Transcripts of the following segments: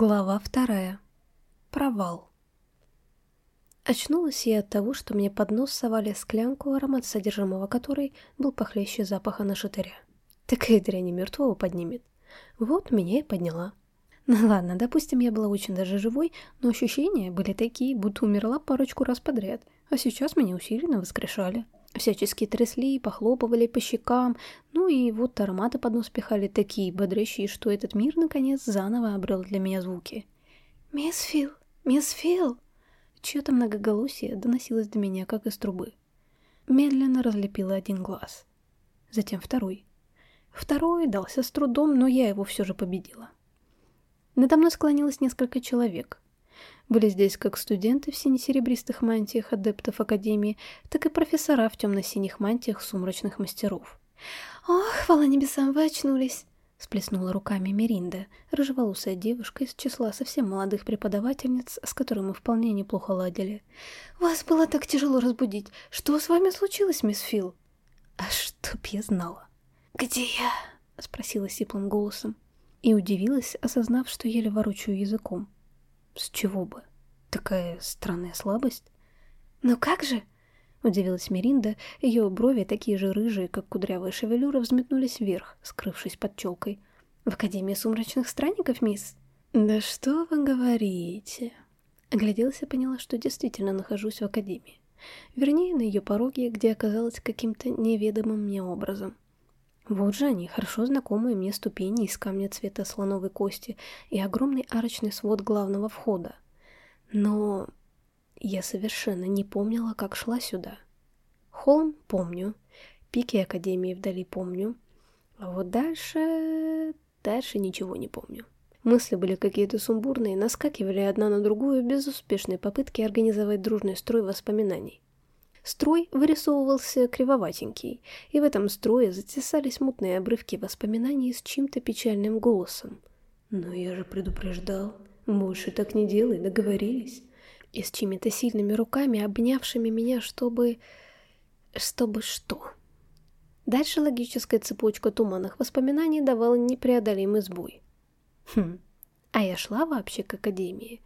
Глава вторая. Провал. Очнулась я от того, что мне под нос совали склянку, аромат содержимого которой был похлеще запаха на шатыря. Такая дрянь мертвого поднимет. Вот меня и подняла. Ну ладно, допустим, я была очень даже живой, но ощущения были такие, будто умерла парочку раз подряд, а сейчас меня усиленно воскрешали. Всячески трясли, похлопывали по щекам, ну и вот ароматы под нос пихали такие бодрящие, что этот мир, наконец, заново обрел для меня звуки. «Мисс Фил! Мисс Фил!» Чье-то многоголосие доносилось до меня, как из трубы. Медленно разлепила один глаз. Затем второй. Второй дался с трудом, но я его все же победила. Надо мной склонилось несколько человек. Были здесь как студенты в сине-серебристых мантиях адептов Академии, так и профессора в темно-синих мантиях сумрачных мастеров. «Ох, хвала небесам, вы очнулись!» — сплеснула руками Меринда, рыжеволосая девушка из числа совсем молодых преподавательниц, с которой мы вполне неплохо ладили. «Вас было так тяжело разбудить. Что с вами случилось, мисс Фил?» «А чтоб я знала!» «Где я?» — спросила сиплым голосом. И удивилась, осознав, что еле ворочаю языком. С чего бы? Такая странная слабость. «Ну как же?» — удивилась Меринда. Ее брови, такие же рыжие, как кудрявые шевелюры, взметнулись вверх, скрывшись под челкой. «В Академии сумрачных странников, мисс?» «Да что вы говорите?» Огляделась и поняла, что действительно нахожусь в Академии. Вернее, на ее пороге, где оказалась каким-то неведомым мне образом. Вот же они, хорошо знакомые мне ступени из камня цвета слоновой кости и огромный арочный свод главного входа. Но я совершенно не помнила, как шла сюда. Холм помню, пики Академии вдали помню, а вот дальше... дальше ничего не помню. Мысли были какие-то сумбурные, наскакивали одна на другую в безуспешной попытке организовать дружный строй воспоминаний. Строй вырисовывался кривоватенький, и в этом строе затесались мутные обрывки воспоминаний с чьим-то печальным голосом. «Но я же предупреждал, больше так не делай, договорились». И с чьими-то сильными руками, обнявшими меня, чтобы... чтобы что? Дальше логическая цепочка туманных воспоминаний давала непреодолимый сбой. Хм, а я шла вообще к академии?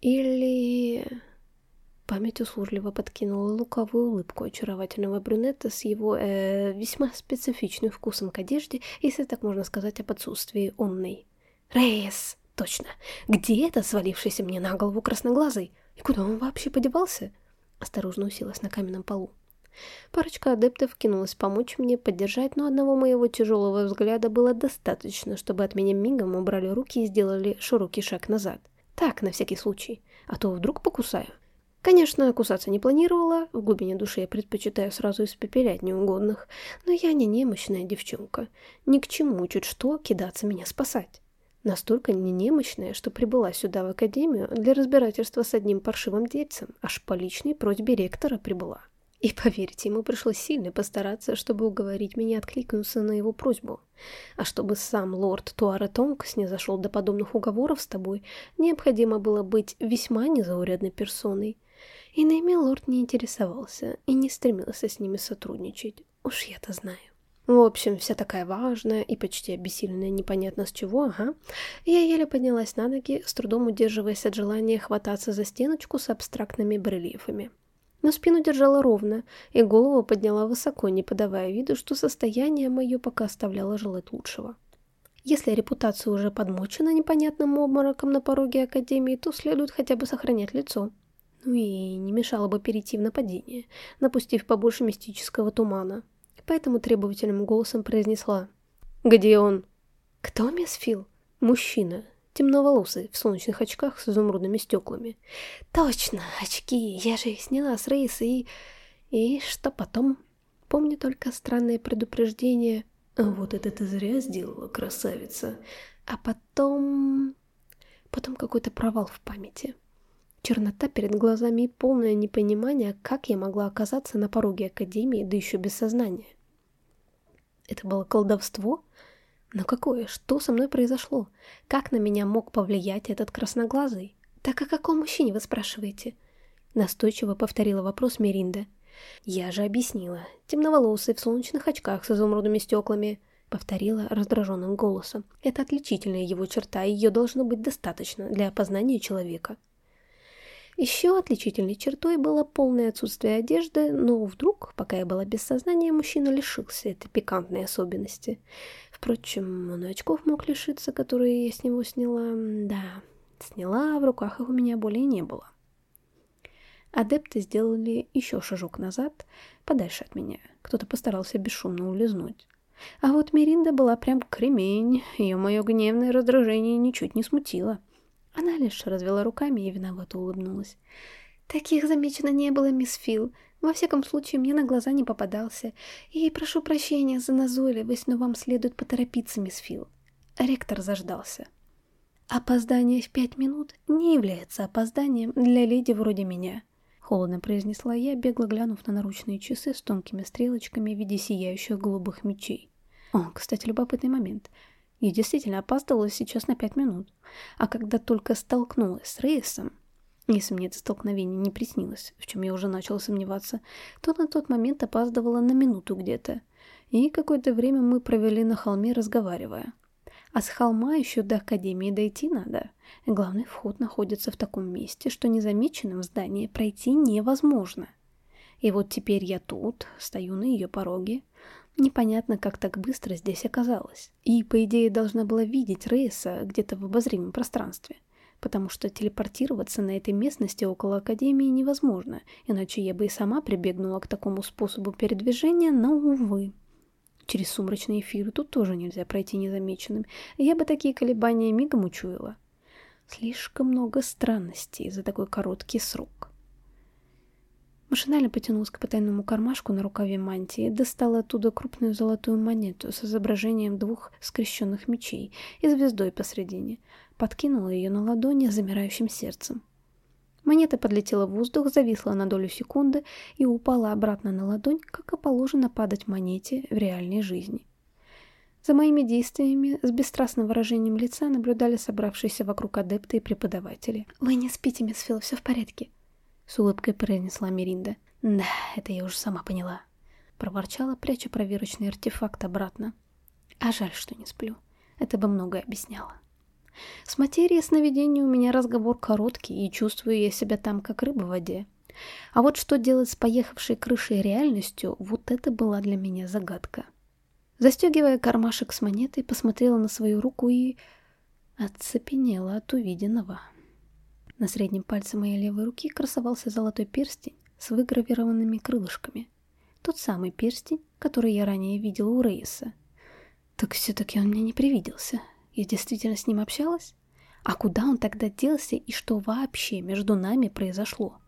Или... Память услужливо подкинула луковую улыбку очаровательного брюнета с его э, весьма специфичным вкусом к одежде, если так можно сказать об отсутствии умной. «Рейс! Точно! Где это свалившийся мне на голову красноглазый? И куда он вообще подевался?» Осторожно уселась на каменном полу. Парочка адептов кинулась помочь мне поддержать, но одного моего тяжелого взгляда было достаточно, чтобы от меня мигом убрали руки и сделали широкий шаг назад. Так, на всякий случай. А то вдруг покусаю. Конечно, кусаться не планировала, в глубине души я предпочитаю сразу испепелять неугодных, но я не немощная девчонка, ни к чему чуть что кидаться меня спасать. Настолько не немощная, что прибыла сюда в академию для разбирательства с одним паршивым дельцем, аж по личной просьбе ректора прибыла. И поверьте, ему пришлось сильно постараться, чтобы уговорить меня откликнуться на его просьбу. А чтобы сам лорд Туара Тонкс не зашел до подобных уговоров с тобой, необходимо было быть весьма незаурядной персоной, Иными лорд не интересовался и не стремился с ними сотрудничать, уж я-то знаю. В общем, вся такая важная и почти обессиленная непонятно с чего, ага. Я еле поднялась на ноги, с трудом удерживаясь от желания хвататься за стеночку с абстрактными барельефами. Но спину держала ровно, и голову подняла высоко, не подавая виду, что состояние мое пока оставляло желать лучшего. Если репутация уже подмочена непонятным обмороком на пороге Академии, то следует хотя бы сохранять лицо. Ну и не мешало бы перейти в нападение, напустив побольше мистического тумана. Поэтому требовательным голосом произнесла. «Где он?» «Кто, мисс Фил?» «Мужчина, темноволосый, в солнечных очках с изумрудными стеклами». «Точно, очки, я же их сняла с рейса и...» «И что потом?» Помню только странное предупреждение «Вот это ты зря сделала, красавица!» А потом... Потом какой-то провал в памяти. Чернота перед глазами и полное непонимание, как я могла оказаться на пороге Академии, да еще без сознания. Это было колдовство? Но какое? Что со мной произошло? Как на меня мог повлиять этот красноглазый? Так о каком мужчине вы спрашиваете? Настойчиво повторила вопрос Меринда. Я же объяснила. Темноволосый, в солнечных очках с изумрудными стеклами. — повторила раздраженным голосом. «Это отличительная его черта, и ее должно быть достаточно для опознания человека». Еще отличительной чертой было полное отсутствие одежды, но вдруг, пока я была без сознания, мужчина лишился этой пикантной особенности. Впрочем, он очков мог лишиться, которые я с него сняла. Да, сняла, а в руках их у меня более не было. Адепты сделали еще шажок назад, подальше от меня. Кто-то постарался бесшумно улизнуть. А вот Миринда была прям кремень, ее мое гневное раздражение ничуть не смутило. Она лишь развела руками и виновато улыбнулась. «Таких замечено не было, мисс Фил. Во всяком случае, мне на глаза не попадался. И прошу прощения за назойливость, но вам следует поторопиться, мисс Фил». Ректор заждался. «Опоздание в пять минут не является опозданием для леди вроде меня», — холодно произнесла я, бегло глянув на наручные часы с тонкими стрелочками в виде сияющих голубых мечей. О, кстати, любопытный момент. Я действительно опаздывала сейчас на пять минут. А когда только столкнулась с Рейсом, если мне это столкновение не приснилось, в чем я уже начала сомневаться, то на тот момент опаздывала на минуту где-то. И какое-то время мы провели на холме, разговаривая. А с холма еще до Академии дойти надо. Главный вход находится в таком месте, что незамеченным в здании пройти невозможно. И вот теперь я тут, стою на ее пороге. Непонятно, как так быстро здесь оказалась. И, по идее, должна была видеть Рейса где-то в обозримом пространстве. Потому что телепортироваться на этой местности около Академии невозможно, иначе я бы и сама прибегнула к такому способу передвижения, но, увы. Через сумрачный эфир тут тоже нельзя пройти незамеченным. Я бы такие колебания мигом учуяла. Слишком много странностей за такой короткий срок. Машинально потянулась к потайному кармашку на рукаве мантии, достала оттуда крупную золотую монету с изображением двух скрещенных мечей и звездой посредине, подкинула ее на ладони замирающим сердцем. Монета подлетела в воздух, зависла на долю секунды и упала обратно на ладонь, как и положено падать монете в реальной жизни. За моими действиями с бесстрастным выражением лица наблюдали собравшиеся вокруг адепты и преподаватели. «Вы не спите, мисс Филл, все в порядке», — с улыбкой произнесла Миринда. «Да, это я уже сама поняла», — проворчала, пряча проверочный артефакт обратно. «А жаль, что не сплю. Это бы многое объясняло». С материей сновидений у меня разговор короткий, и чувствую я себя там, как рыба в воде. А вот что делать с поехавшей крышей реальностью, вот это была для меня загадка. Застегивая кармашек с монетой, посмотрела на свою руку и... оцепенела от увиденного. На среднем пальце моей левой руки красовался золотой перстень с выгравированными крылышками. Тот самый перстень, который я ранее видела у Рейса. Так все-таки он мне не привиделся. Я действительно с ним общалась? А куда он тогда делся и что вообще между нами произошло?